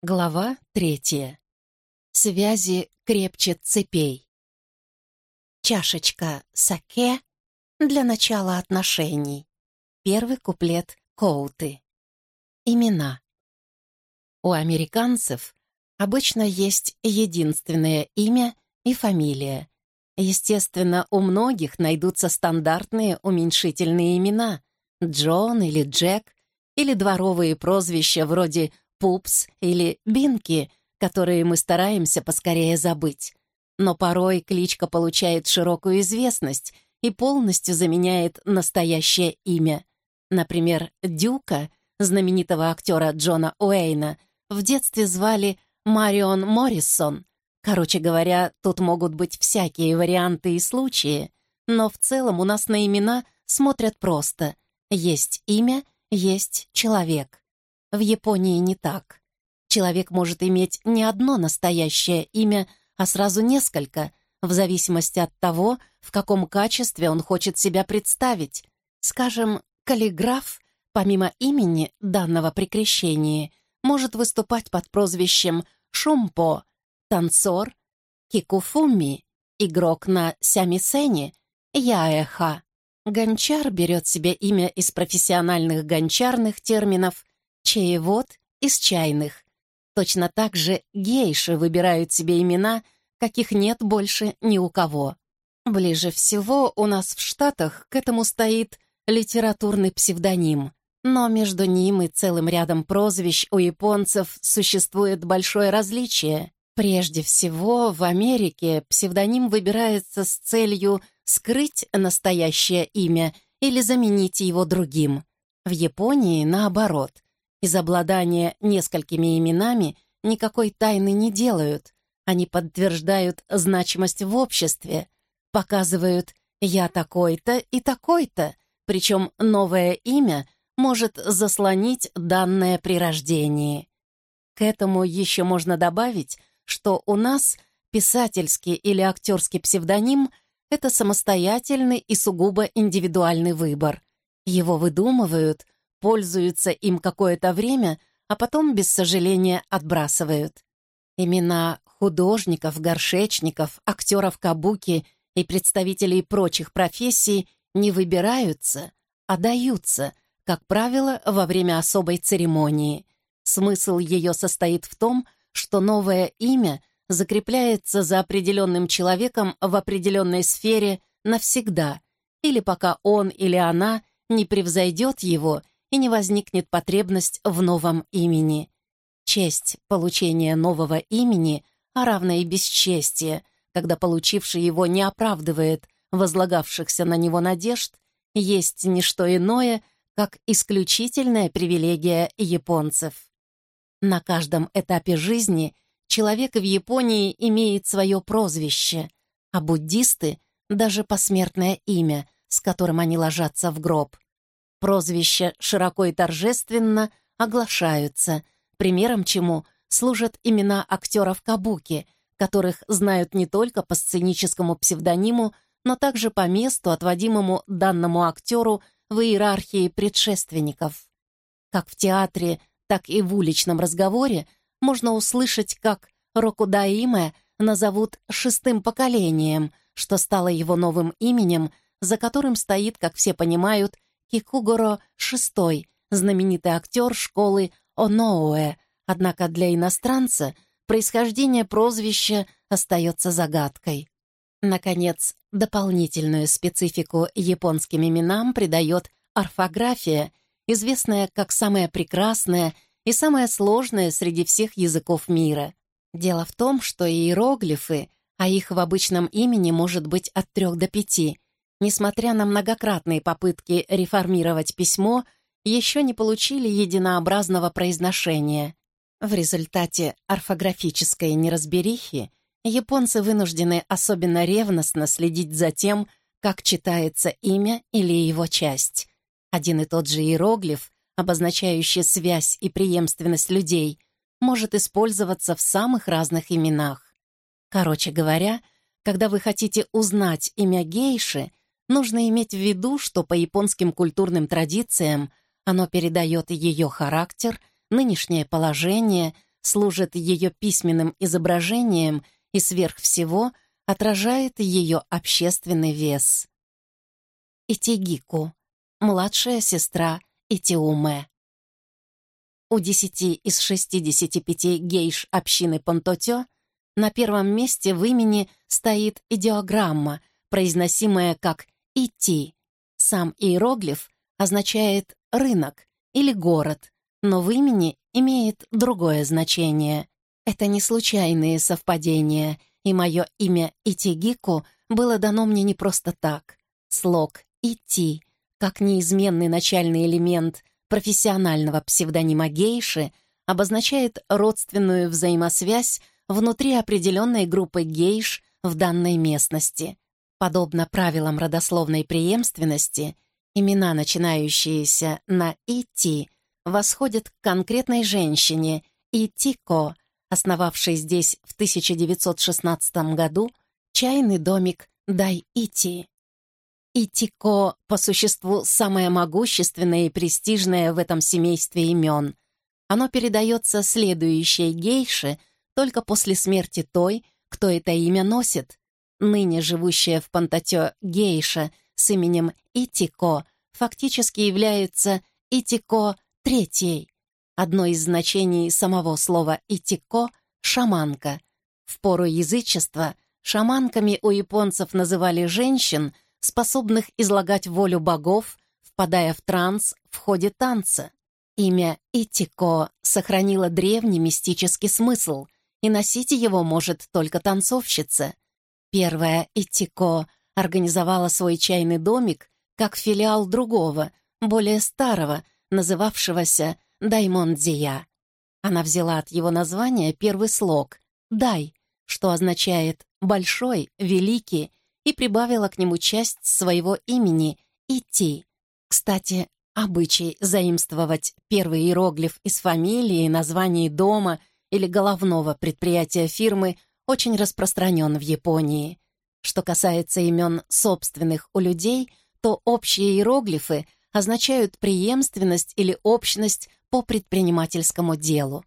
Глава третья. Связи крепче цепей. Чашечка саке для начала отношений. Первый куплет Коуты. Имена. У американцев обычно есть единственное имя и фамилия. Естественно, у многих найдутся стандартные уменьшительные имена — Джон или Джек, или дворовые прозвища вроде пупс или бинки, которые мы стараемся поскорее забыть. Но порой кличка получает широкую известность и полностью заменяет настоящее имя. Например, Дюка, знаменитого актера Джона Уэйна, в детстве звали Марион Моррисон. Короче говоря, тут могут быть всякие варианты и случаи, но в целом у нас на имена смотрят просто. Есть имя, есть человек. В Японии не так. Человек может иметь не одно настоящее имя, а сразу несколько, в зависимости от того, в каком качестве он хочет себя представить. Скажем, каллиграф, помимо имени данного при крещении, может выступать под прозвищем Шумпо, танцор, Кикуфуми, игрок на сямисене, Яэха. Гончар берет себе имя из профессиональных гончарных терминов чаевод из чайных. Точно так же гейши выбирают себе имена, каких нет больше ни у кого. Ближе всего у нас в Штатах к этому стоит литературный псевдоним, но между ним и целым рядом прозвищ у японцев существует большое различие. Прежде всего, в Америке псевдоним выбирается с целью скрыть настоящее имя или заменить его другим. В Японии, наоборот, из обладания несколькими именами никакой тайны не делают. Они подтверждают значимость в обществе, показывают «я такой-то и такой-то», причем новое имя может заслонить данное при рождении. К этому еще можно добавить, что у нас писательский или актерский псевдоним — это самостоятельный и сугубо индивидуальный выбор. Его выдумывают — пользуются им какое-то время, а потом без сожаления отбрасывают. Имена художников, горшечников, актеров кабуки и представителей прочих профессий не выбираются, а даются, как правило, во время особой церемонии. Смысл ее состоит в том, что новое имя закрепляется за определенным человеком в определенной сфере навсегда, или пока он или она не превзойдет его и не возникнет потребность в новом имени. Честь получения нового имени, а равно и бесчестие, когда получивший его не оправдывает возлагавшихся на него надежд, есть не что иное, как исключительная привилегия японцев. На каждом этапе жизни человек в Японии имеет свое прозвище, а буддисты — даже посмертное имя, с которым они ложатся в гроб — Прозвища широко и торжественно оглашаются, примером чему служат имена актеров Кабуки, которых знают не только по сценическому псевдониму, но также по месту, отводимому данному актеру в иерархии предшественников. Как в театре, так и в уличном разговоре можно услышать, как Рокудаиме назовут шестым поколением, что стало его новым именем, за которым стоит, как все понимают, Кикугоро VI, знаменитый актер школы Оноуэ, однако для иностранца происхождение прозвища остается загадкой. Наконец, дополнительную специфику японским именам придает орфография, известная как самая прекрасная и самая сложная среди всех языков мира. Дело в том, что иероглифы, а их в обычном имени может быть от трех до пяти, несмотря на многократные попытки реформировать письмо, еще не получили единообразного произношения. В результате орфографической неразберихи японцы вынуждены особенно ревностно следить за тем, как читается имя или его часть. Один и тот же иероглиф, обозначающий связь и преемственность людей, может использоваться в самых разных именах. Короче говоря, когда вы хотите узнать имя гейши, Нужно иметь в виду, что по японским культурным традициям оно передает ее характер, нынешнее положение, служит ее письменным изображением и сверх всего отражает ее общественный вес. Итигику, младшая сестра Итиуме. У 10 из 65 гейш общины Пантотё на первом месте в имени стоит идеограмма, произносимая как «ити». Сам иероглиф означает «рынок» или «город», но в имени имеет другое значение. Это не случайные совпадения, и мое имя Итигику было дано мне не просто так. Слог «ити», как неизменный начальный элемент профессионального псевдонима гейши, обозначает родственную взаимосвязь внутри определенной группы гейш в данной местности. Подобно правилам родословной преемственности, имена, начинающиеся на «ити», восходят к конкретной женщине Итико, основавшей здесь в 1916 году чайный домик Дай-Ити. Итико, по существу, самое могущественное и престижное в этом семействе имен. Оно передается следующей гейше только после смерти той, кто это имя носит. Ныне живущая в Пантатё гейша с именем Итико фактически является Итико Третьей. Одно из значений самого слова «итико» — «шаманка». В пору язычества шаманками у японцев называли женщин, способных излагать волю богов, впадая в транс в ходе танца. Имя Итико сохранило древний мистический смысл, и носить его может только танцовщица. Первая Итико организовала свой чайный домик как филиал другого, более старого — называвшегося Даймондзия. Она взяла от его названия первый слог «дай», что означает «большой», «великий», и прибавила к нему часть своего имени «идти». Кстати, обычай заимствовать первый иероглиф из фамилии, названий дома или головного предприятия фирмы очень распространен в Японии. Что касается имен собственных у людей, то общие иероглифы — означают преемственность или общность по предпринимательскому делу.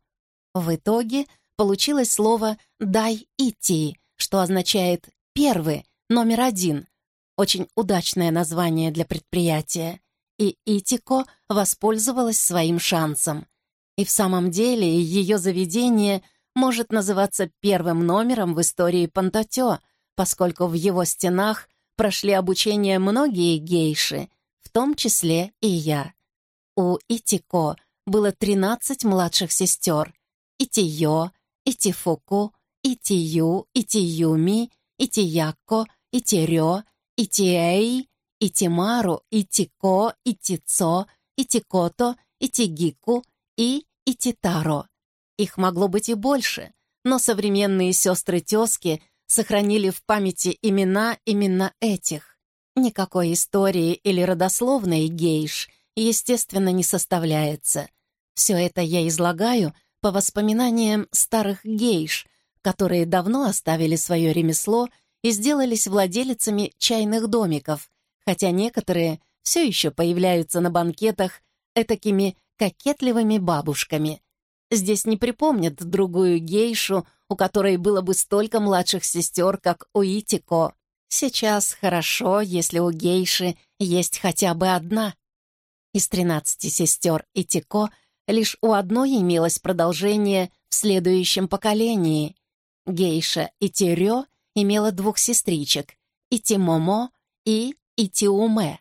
В итоге получилось слово «дай идти», что означает «первый», «номер один». Очень удачное название для предприятия. И Итико воспользовалась своим шансом. И в самом деле ее заведение может называться первым номером в истории Пантатё, поскольку в его стенах прошли обучение многие гейши — в том числе и я. У Итико было 13 младших сестер. Итиё, Итифуку, Итию, Итиюми, Итияко, Итирё, Итиэй, Итимару, Итико, Итицо, Итикото, Итигику и Ититаро. Их могло быть и больше, но современные сестры-тезки сохранили в памяти имена именно этих. Никакой истории или родословной гейш, естественно, не составляется. Все это я излагаю по воспоминаниям старых гейш, которые давно оставили свое ремесло и сделались владелицами чайных домиков, хотя некоторые все еще появляются на банкетах этакими кокетливыми бабушками. Здесь не припомнят другую гейшу, у которой было бы столько младших сестер, как у Итико. Сейчас хорошо, если у гейши есть хотя бы одна. Из тринадцати сестер Итико лишь у одной имелось продолжение в следующем поколении. Гейша Итирё имела двух сестричек — Итимомо и Итиуме,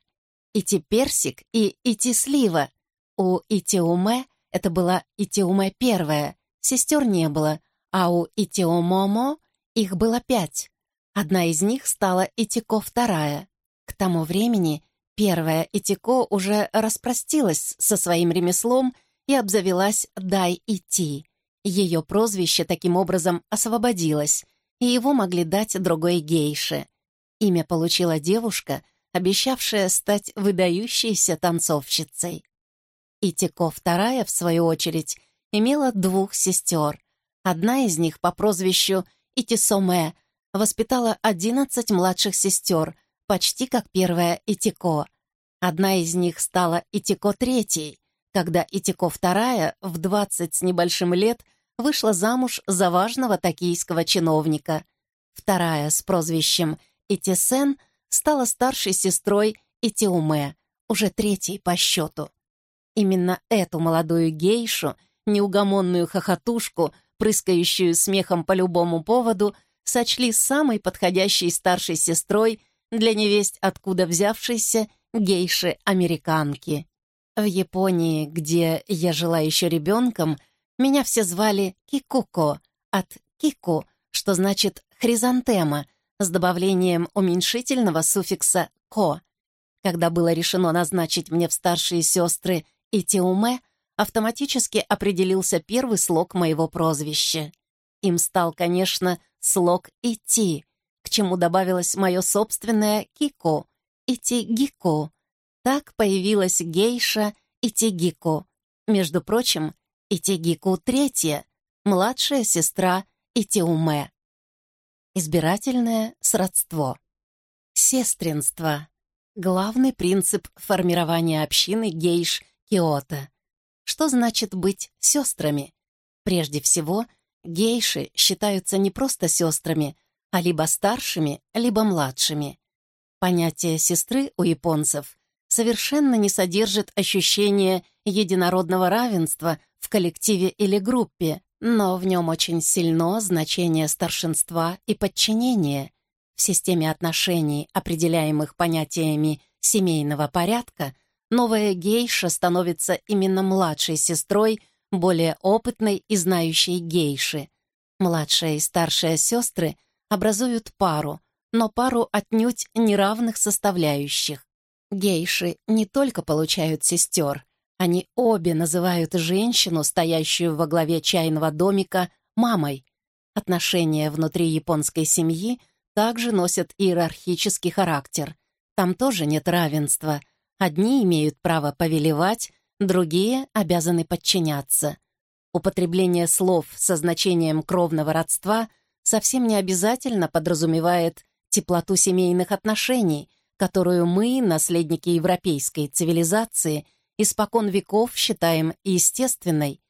Ити-персик и Ити-слива. У Итиуме это была Итиуме первая, сестер не было, а у Итиомомо их было пять. Одна из них стала Итико вторая. К тому времени первая Итико уже распростилась со своим ремеслом и обзавелась Дай Ити. Ее прозвище таким образом освободилось, и его могли дать другой гейше. Имя получила девушка, обещавшая стать выдающейся танцовщицей. Итико вторая, в свою очередь, имела двух сестер. Одна из них по прозвищу Итисоме — воспитала 11 младших сестер, почти как первая Итико. Одна из них стала Итико третьей, когда Итико вторая в 20 с небольшим лет вышла замуж за важного токийского чиновника. Вторая с прозвищем Итисен стала старшей сестрой Итиуме, уже третьей по счету. Именно эту молодую гейшу, неугомонную хохотушку, прыскающую смехом по любому поводу, сочли самой подходящей старшей сестрой для невесть откуда взявшейся гейши-американки. В Японии, где я жила еще ребенком, меня все звали Кикуко, от «кику», что значит «хризантема», с добавлением уменьшительного суффикса «ко». Когда было решено назначить мне в старшие сестры Итиуме, автоматически определился первый слог моего прозвища. Им стал, конечно, слог «ити», к чему добавилось мое собственное «кико», «ити-гико». Так появилась гейша Итигико. Между прочим, Итигику третья, младшая сестра Итиуме. Избирательное сродство. Сестринство. Главный принцип формирования общины гейш Киото. Что значит быть сестрами? Прежде всего, гейши считаются не просто сестрами, а либо старшими, либо младшими. Понятие сестры у японцев совершенно не содержит ощущения единородного равенства в коллективе или группе, но в нем очень сильно значение старшинства и подчинения. В системе отношений, определяемых понятиями семейного порядка, новая гейша становится именно младшей сестрой более опытной и знающей гейши. Младшая и старшая сестры образуют пару, но пару отнюдь неравных составляющих. Гейши не только получают сестер, они обе называют женщину, стоящую во главе чайного домика, мамой. Отношения внутри японской семьи также носят иерархический характер. Там тоже нет равенства. Одни имеют право повелевать, другие обязаны подчиняться. Употребление слов со значением кровного родства совсем не обязательно подразумевает теплоту семейных отношений — которую мы, наследники европейской цивилизации, испокон веков считаем естественной.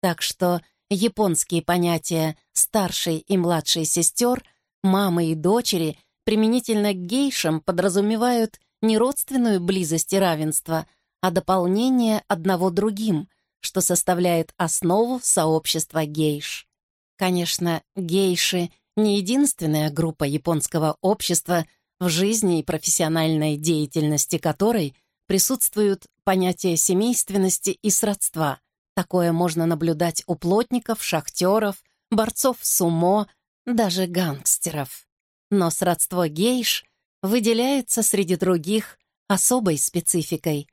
Так что японские понятия старшей и младшей сестер, мамы и дочери применительно к гейшам подразумевают не родственную близость и равенство, а дополнение одного другим, что составляет основу сообщества гейш. Конечно, гейши — не единственная группа японского общества — в жизни и профессиональной деятельности которой присутствуют понятия семейственности и сродства. Такое можно наблюдать у плотников, шахтеров, борцов сумо, даже гангстеров. Но сродство гейш выделяется среди других особой спецификой.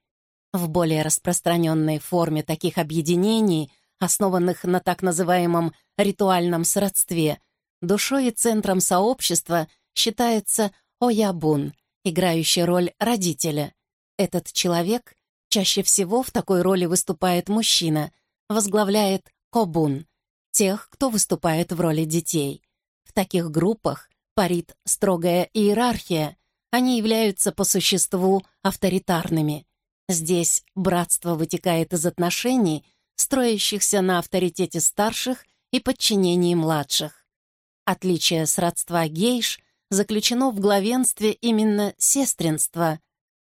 В более распространенной форме таких объединений, основанных на так называемом ритуальном сродстве, душой и центром сообщества считается Оябун, играющий роль родителя. Этот человек чаще всего в такой роли выступает мужчина, возглавляет Кобун, тех, кто выступает в роли детей. В таких группах парит строгая иерархия, они являются по существу авторитарными. Здесь братство вытекает из отношений, строящихся на авторитете старших и подчинении младших. Отличие сродства гейш заключено в главенстве именно сестринство,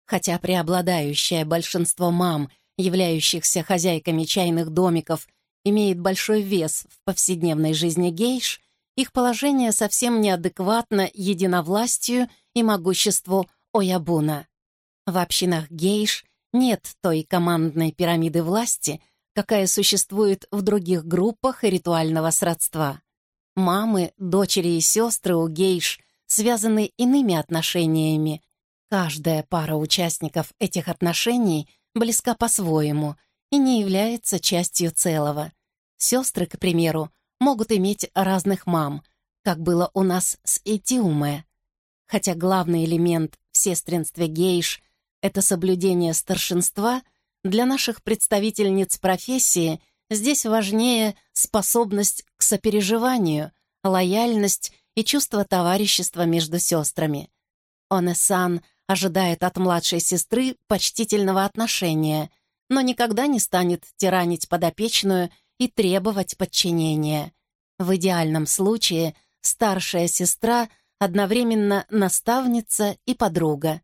хотя преобладающее большинство мам, являющихся хозяйками чайных домиков, имеет большой вес в повседневной жизни гейш, их положение совсем неадекватно единовластию и могуществу Оябуна. В общинах гейш нет той командной пирамиды власти, какая существует в других группах ритуального сродства. Мамы, дочери и сестры у гейш – связаны иными отношениями. Каждая пара участников этих отношений близка по-своему и не является частью целого. Сестры, к примеру, могут иметь разных мам, как было у нас с Этиуме. Хотя главный элемент в сестринстве гейш — это соблюдение старшинства, для наших представительниц профессии здесь важнее способность к сопереживанию, лояльность и чувство товарищества между сестрами. Оне-сан ожидает от младшей сестры почтительного отношения, но никогда не станет тиранить подопечную и требовать подчинения. В идеальном случае старшая сестра одновременно наставница и подруга.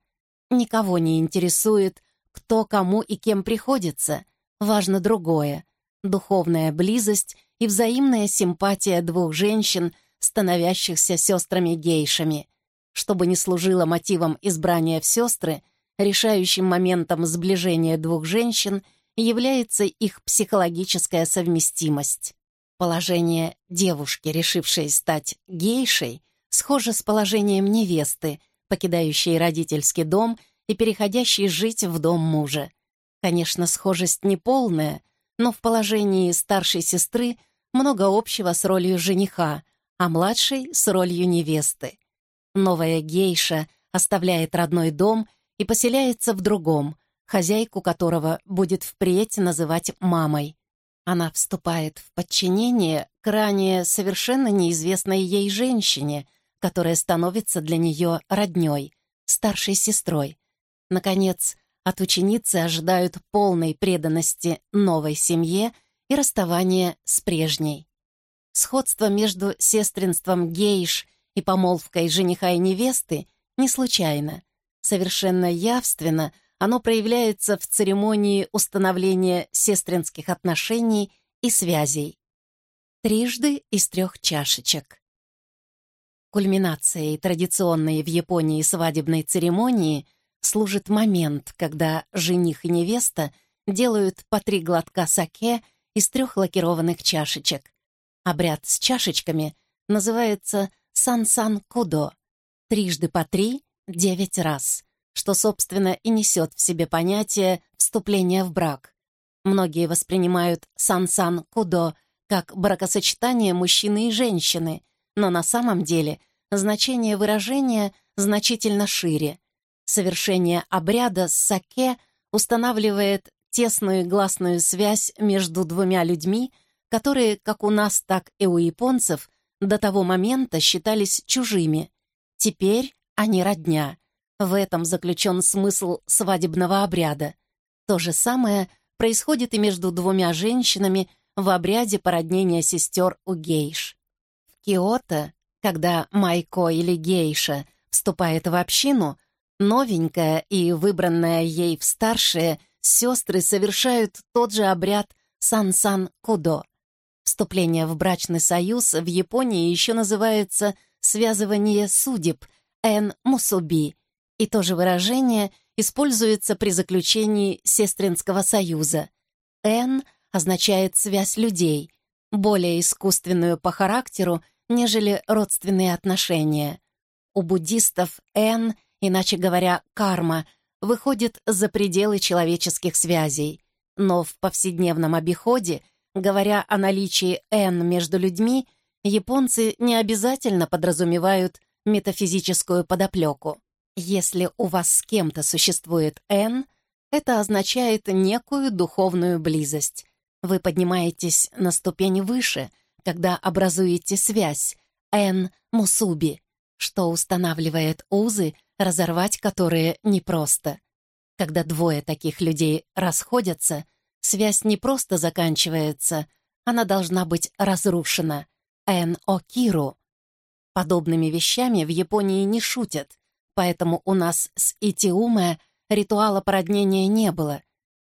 Никого не интересует, кто кому и кем приходится. Важно другое — духовная близость и взаимная симпатия двух женщин, становящихся сестрами-гейшами. Чтобы не служило мотивом избрания в сестры, решающим моментом сближения двух женщин является их психологическая совместимость. Положение девушки, решившей стать гейшей, схоже с положением невесты, покидающей родительский дом и переходящей жить в дом мужа. Конечно, схожесть неполная, но в положении старшей сестры много общего с ролью жениха, а младшей — с ролью невесты. Новая гейша оставляет родной дом и поселяется в другом, хозяйку которого будет впредь называть мамой. Она вступает в подчинение к ранее совершенно неизвестной ей женщине, которая становится для нее родней, старшей сестрой. Наконец, от ученицы ожидают полной преданности новой семье и расставания с прежней. Сходство между сестринством гейш и помолвкой жениха и невесты не случайно. Совершенно явственно оно проявляется в церемонии установления сестринских отношений и связей. Трижды из трех чашечек. Кульминацией традиционной в Японии свадебной церемонии служит момент, когда жених и невеста делают по три глотка саке из трех лакированных чашечек. Обряд с чашечками называется сан-сан-кудо. Трижды по три — девять раз, что, собственно, и несет в себе понятие вступления в брак. Многие воспринимают сан-сан-кудо как бракосочетание мужчины и женщины, но на самом деле значение выражения значительно шире. Совершение обряда с саке устанавливает тесную гласную связь между двумя людьми, которые, как у нас, так и у японцев, до того момента считались чужими. Теперь они родня. В этом заключен смысл свадебного обряда. То же самое происходит и между двумя женщинами в обряде породнения сестер у гейш. В Киото, когда майко или гейша вступает в общину, новенькая и выбранная ей в старшие сестры совершают тот же обряд сан-сан-кудо. Вступление в брачный союз в Японии еще называется «связывание судеб» эн-мусуби, и то же выражение используется при заключении сестринского союза. «Эн» означает «связь людей», более искусственную по характеру, нежели родственные отношения. У буддистов «эн», иначе говоря, «карма», выходит за пределы человеческих связей, но в повседневном обиходе, говоря о наличии «н» между людьми, японцы не обязательно подразумевают метафизическую подоплеку. Если у вас с кем-то существует «н», это означает некую духовную близость. Вы поднимаетесь на ступень выше, когда образуете связь «н» мусуби, что устанавливает узы, разорвать которые непросто. Когда двое таких людей расходятся, связь не просто заканчивается, она должна быть разрушена. Эн Окиру. Подобными вещами в Японии не шутят, поэтому у нас с Итиуме ритуала породнения не было.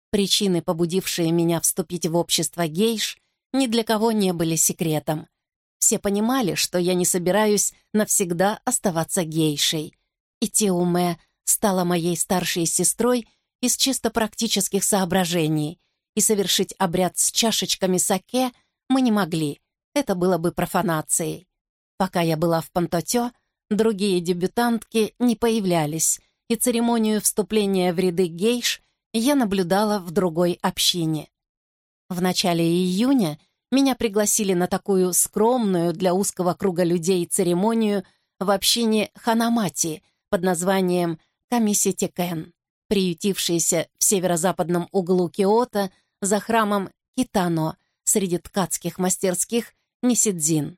Причины, побудившие меня вступить в общество гейш, ни для кого не были секретом. Все понимали, что я не собираюсь навсегда оставаться гейшей. И Теуме стала моей старшей сестрой из чисто практических соображений, и совершить обряд с чашечками саке мы не могли, это было бы профанацией. Пока я была в Пантотё, другие дебютантки не появлялись, и церемонию вступления в ряды гейш я наблюдала в другой общине. В начале июня меня пригласили на такую скромную для узкого круга людей церемонию в общине Ханамати под названием Камиситекен, приютившейся в северо-западном углу Киото за храмом Китано среди ткацких мастерских Нисидзин.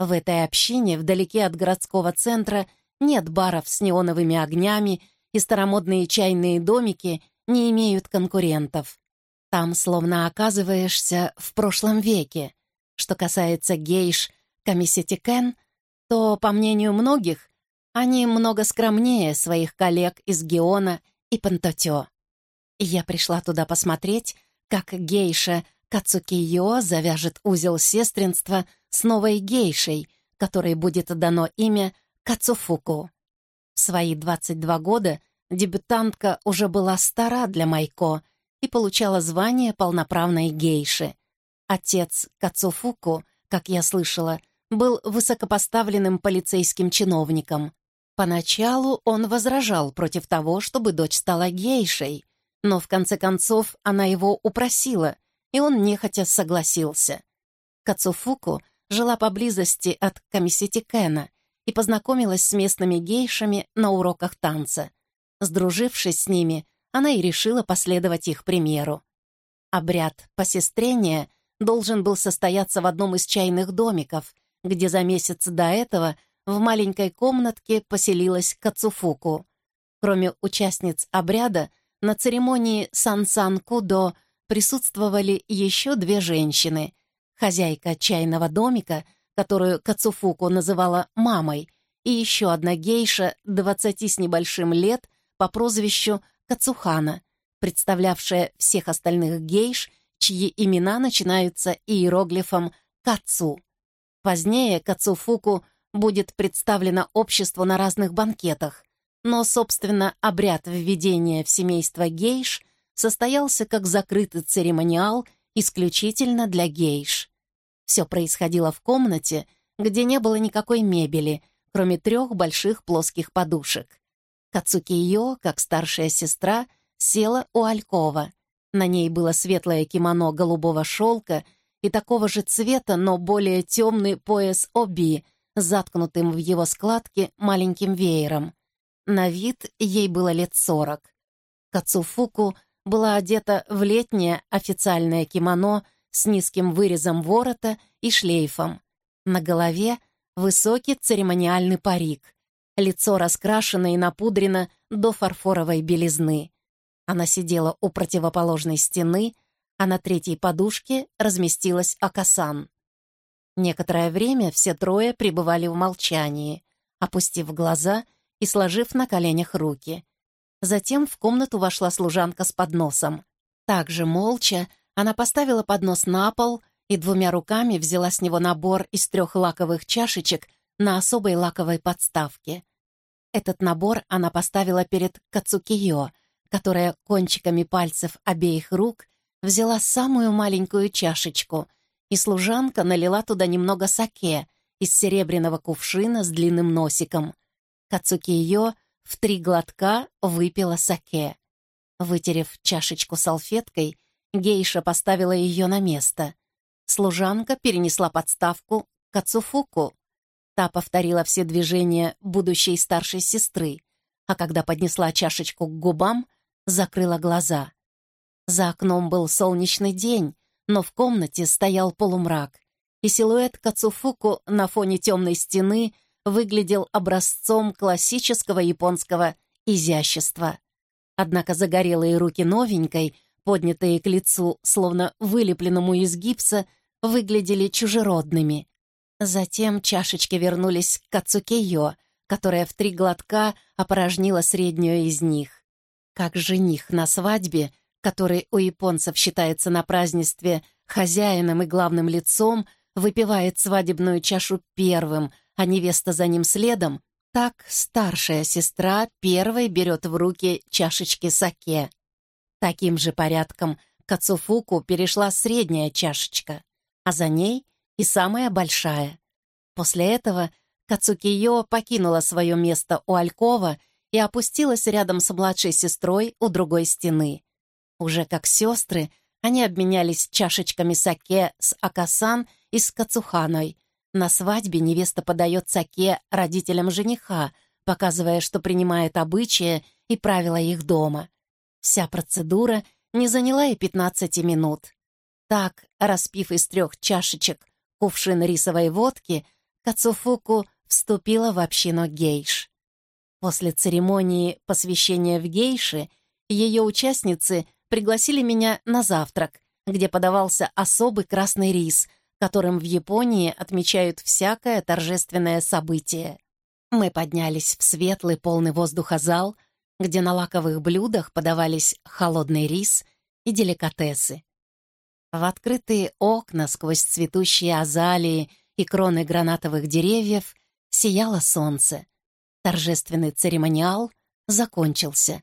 В этой общине, вдалеке от городского центра, нет баров с неоновыми огнями, и старомодные чайные домики не имеют конкурентов. Там словно оказываешься в прошлом веке. Что касается гейш Камисетикен, то, по мнению многих, они много скромнее своих коллег из Геона и Пантотё. Я пришла туда посмотреть, как гейша Кацукиё завяжет узел сестринства с новой гейшей, которой будет дано имя Кацуфуку. В свои 22 года дебютантка уже была стара для Майко и получала звание полноправной гейши. Отец Кацуфуку, как я слышала, был высокопоставленным полицейским чиновником. Поначалу он возражал против того, чтобы дочь стала гейшей, но в конце концов она его упросила, и он нехотя согласился. Кацуфуку жила поблизости от Камисити Кена и познакомилась с местными гейшами на уроках танца. Сдружившись с ними, она и решила последовать их примеру. Обряд посестрения должен был состояться в одном из чайных домиков, где за месяц до этого в маленькой комнатке поселилась Кацуфуку. Кроме участниц обряда, на церемонии Сан-Сан-Кудо присутствовали еще две женщины. Хозяйка чайного домика, которую Кацуфуку называла «мамой», и еще одна гейша, двадцати с небольшим лет, по прозвищу Кацухана, представлявшая всех остальных гейш, чьи имена начинаются иероглифом «кацу». Позднее Кацуфуку будет представлена обществу на разных банкетах, но, собственно, обряд введения в семейство гейш состоялся как закрытый церемониал исключительно для гейш. Все происходило в комнате, где не было никакой мебели, кроме трех больших плоских подушек. Кацукиё, как старшая сестра, села у Алькова. На ней было светлое кимоно голубого шелка и такого же цвета, но более темный пояс оби, заткнутым в его складки маленьким веером. На вид ей было лет сорок. Кацуфуку была одета в летнее официальное кимоно с низким вырезом ворота и шлейфом. На голове высокий церемониальный парик, лицо раскрашено и напудрено до фарфоровой белизны. Она сидела у противоположной стены, а на третьей подушке разместилась Акасан. Некоторое время все трое пребывали в молчании, опустив глаза и сложив на коленях руки. Затем в комнату вошла служанка с подносом. Также молча она поставила поднос на пол и двумя руками взяла с него набор из трех лаковых чашечек на особой лаковой подставке. Этот набор она поставила перед Кацукиё, которая кончиками пальцев обеих рук взяла самую маленькую чашечку, и служанка налила туда немного саке из серебряного кувшина с длинным носиком. Кацукиё в три глотка выпила саке. Вытерев чашечку салфеткой, гейша поставила ее на место. Служанка перенесла подставку к Кацуфуку, Та повторила все движения будущей старшей сестры, а когда поднесла чашечку к губам, закрыла глаза. За окном был солнечный день, но в комнате стоял полумрак, и силуэт Кацуфуку на фоне темной стены выглядел образцом классического японского изящества. Однако загорелые руки новенькой, поднятые к лицу, словно вылепленному из гипса, выглядели чужеродными. Затем чашечки вернулись к Кацукеё, которая в три глотка опорожнила среднюю из них. Как жених на свадьбе, который у японцев считается на празднестве хозяином и главным лицом, выпивает свадебную чашу первым, а невеста за ним следом, так старшая сестра первой берет в руки чашечки саке. Таким же порядком к перешла средняя чашечка, а за ней и самая большая. После этого Кацукиё покинула свое место у Алькова и опустилась рядом с младшей сестрой у другой стены. Уже как сестры, они обменялись чашечками саке с Акасан и с Кацуханой. На свадьбе невеста подает саке родителям жениха, показывая, что принимает обычаи и правила их дома. Вся процедура не заняла и 15 минут. Так, распив из трех чашечек кувшин рисовой водки, Кацуфуку вступила в общину гейш. После церемонии посвящения в гейши ее участницы пригласили меня на завтрак, где подавался особый красный рис, которым в Японии отмечают всякое торжественное событие. Мы поднялись в светлый, полный воздуха зал, где на лаковых блюдах подавались холодный рис и деликатесы. В открытые окна сквозь цветущие азалии и кроны гранатовых деревьев сияло солнце. Торжественный церемониал закончился.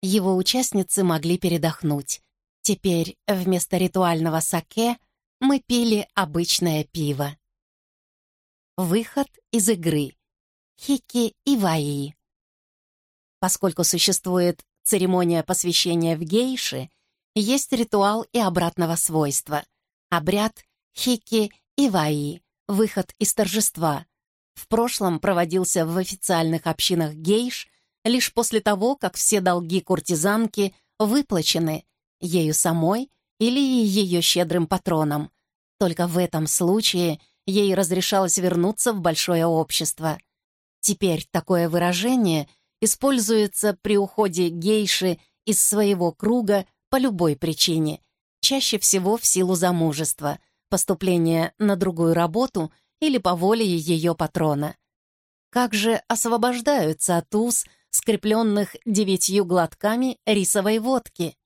Его участницы могли передохнуть. Теперь вместо ритуального саке мы пили обычное пиво. Выход из игры. Хики и Ваи. Поскольку существует церемония посвящения в гейши, есть ритуал и обратного свойства. Обряд Хики и Ваи, выход из торжества. В прошлом проводился в официальных общинах гейш лишь после того, как все долги куртизанки выплачены ею самой или ее щедрым патроном. Только в этом случае ей разрешалось вернуться в большое общество. Теперь такое выражение используется при уходе гейши из своего круга по любой причине, чаще всего в силу замужества, поступления на другую работу или по воле ее патрона. Как же освобождаются от уз, скрепленных девятью глотками рисовой водки?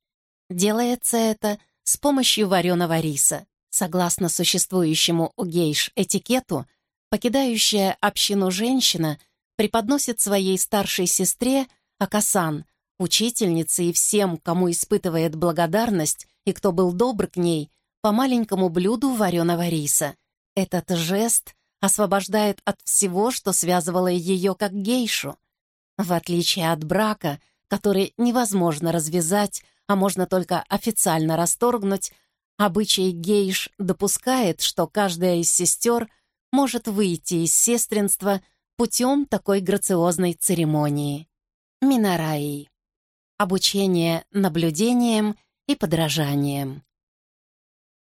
Делается это с помощью вареного риса. Согласно существующему у гейш этикету, покидающая общину женщина преподносит своей старшей сестре Акасан учительнице и всем, кому испытывает благодарность и кто был добр к ней, по маленькому блюду вареного риса. Этот жест освобождает от всего, что связывало ее как гейшу. В отличие от брака, который невозможно развязать, а можно только официально расторгнуть, обычай гейш допускает, что каждая из сестер может выйти из сестринства путем такой грациозной церемонии. Минараи обучение наблюдением и подражанием.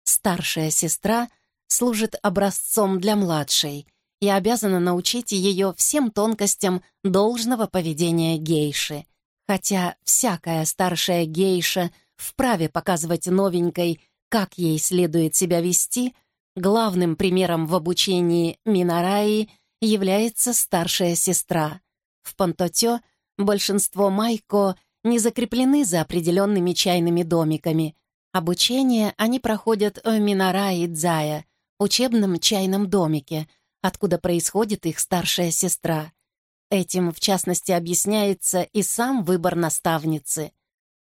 Старшая сестра служит образцом для младшей и обязана научить ее всем тонкостям должного поведения гейши, хотя всякая старшая гейша вправе показывать новенькой, как ей следует себя вести, главным примером в обучении Минараи является старшая сестра. В Пантотё большинство майко не закреплены за определенными чайными домиками. Обучение они проходят в Минара и Дзая, учебном чайном домике, откуда происходит их старшая сестра. Этим, в частности, объясняется и сам выбор наставницы.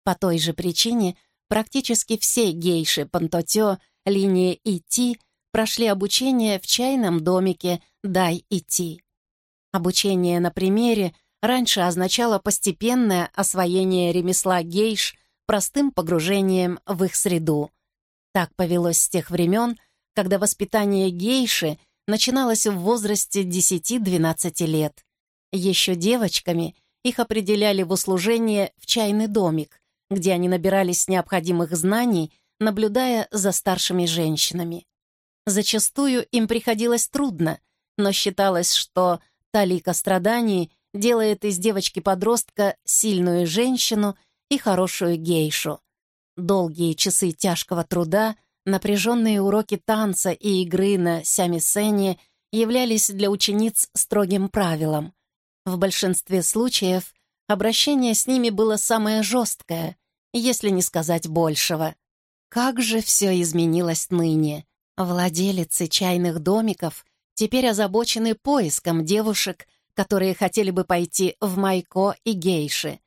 По той же причине практически все гейши Пантотё, линии Ити прошли обучение в чайном домике Дай Ити. Обучение на примере раньше означало постепенное освоение ремесла гейш простым погружением в их среду. Так повелось с тех времен, когда воспитание гейши начиналось в возрасте 10-12 лет. Еще девочками их определяли в услужение в чайный домик, где они набирались необходимых знаний, наблюдая за старшими женщинами. Зачастую им приходилось трудно, но считалось, что талика страданий — делает из девочки-подростка сильную женщину и хорошую гейшу. Долгие часы тяжкого труда, напряженные уроки танца и игры на сямисене являлись для учениц строгим правилом. В большинстве случаев обращение с ними было самое жесткое, если не сказать большего. Как же все изменилось ныне! Владелицы чайных домиков теперь озабочены поиском девушек, которые хотели бы пойти в майко и гейши.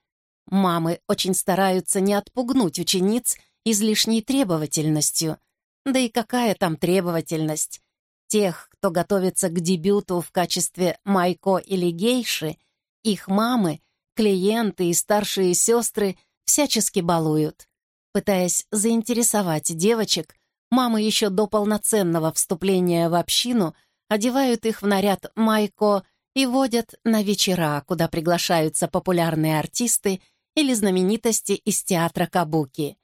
Мамы очень стараются не отпугнуть учениц излишней требовательностью. Да и какая там требовательность? Тех, кто готовится к дебюту в качестве майко или гейши, их мамы, клиенты и старшие сестры всячески балуют. Пытаясь заинтересовать девочек, мамы еще до полноценного вступления в общину одевают их в наряд майко и водят на вечера, куда приглашаются популярные артисты или знаменитости из театра Кабуки.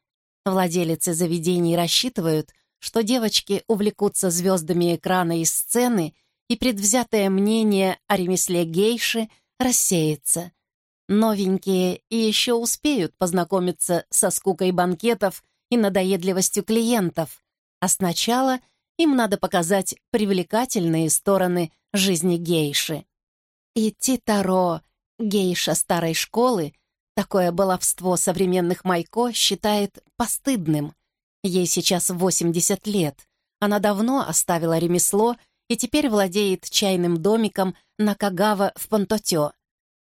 Владелицы заведений рассчитывают, что девочки увлекутся звездами экрана и сцены, и предвзятое мнение о ремесле гейши рассеется. Новенькие еще успеют познакомиться со скукой банкетов и надоедливостью клиентов, а сначала им надо показать привлекательные стороны жизни гейши. И Титаро, гейша старой школы, такое баловство современных Майко считает постыдным. Ей сейчас 80 лет. Она давно оставила ремесло и теперь владеет чайным домиком на Кагава в Понтотё.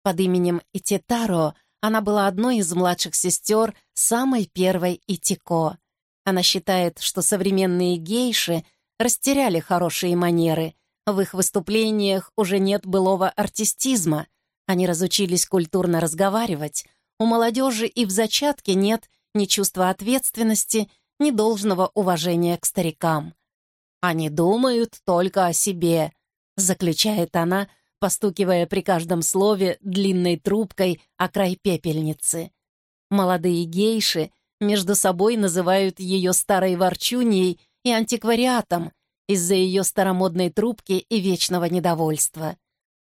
Под именем Ититаро она была одной из младших сестер самой первой Итико. Она считает, что современные гейши растеряли хорошие манеры. В их выступлениях уже нет былого артистизма. Они разучились культурно разговаривать. У молодежи и в зачатке нет ни чувства ответственности, ни должного уважения к старикам. Они думают только о себе, заключает она, постукивая при каждом слове длинной трубкой о край пепельницы. Молодые гейши между собой называют ее старой ворчуньей и антиквариатом из-за ее старомодной трубки и вечного недовольства.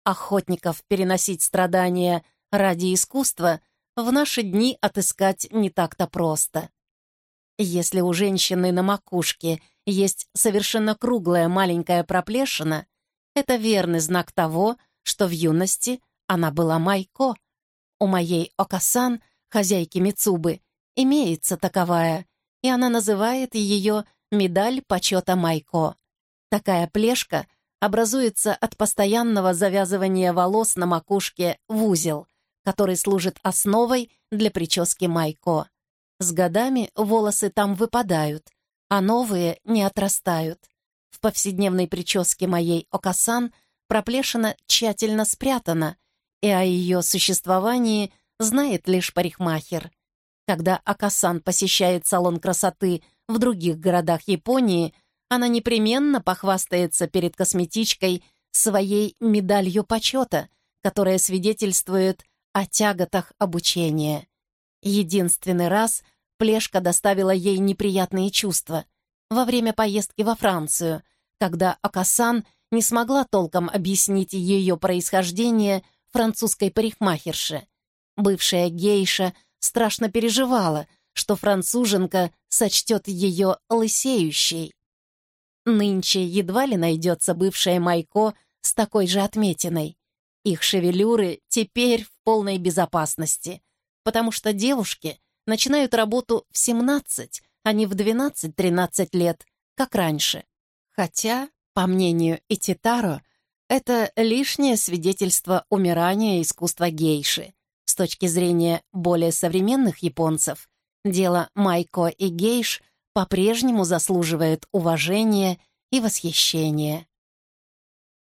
Охотников переносить страдания ради искусства в наши дни отыскать не так-то просто. Если у женщины на макушке есть совершенно круглая маленькая проплешина, это верный знак того, что в юности она была Майко. У моей Окасан, хозяйки Мицубы, имеется таковая, и она называет ее «медаль почета Майко». Такая плешка образуется от постоянного завязывания волос на макушке в узел, который служит основой для прически Майко. С годами волосы там выпадают, а новые не отрастают. В повседневной прическе моей Окасан проплешина тщательно спрятана, и о ее существовании знает лишь парикмахер. Когда Акасан посещает салон красоты в других городах Японии, она непременно похвастается перед косметичкой своей медалью почета, которая свидетельствует о тяготах обучения. Единственный раз Плешка доставила ей неприятные чувства во время поездки во Францию, когда Акасан не смогла толком объяснить ее происхождение французской парикмахерше. Бывшая гейша страшно переживала, что француженка сочтет ее лысеющей. Нынче едва ли найдется бывшая Майко с такой же отметиной. Их шевелюры теперь в полной безопасности, потому что девушки начинают работу в 17, а не в 12-13 лет, как раньше. Хотя, по мнению Ититаро, это лишнее свидетельство умирания искусства гейши. С точки зрения более современных японцев, дело Майко и гейш по-прежнему заслуживает уважения и восхищения.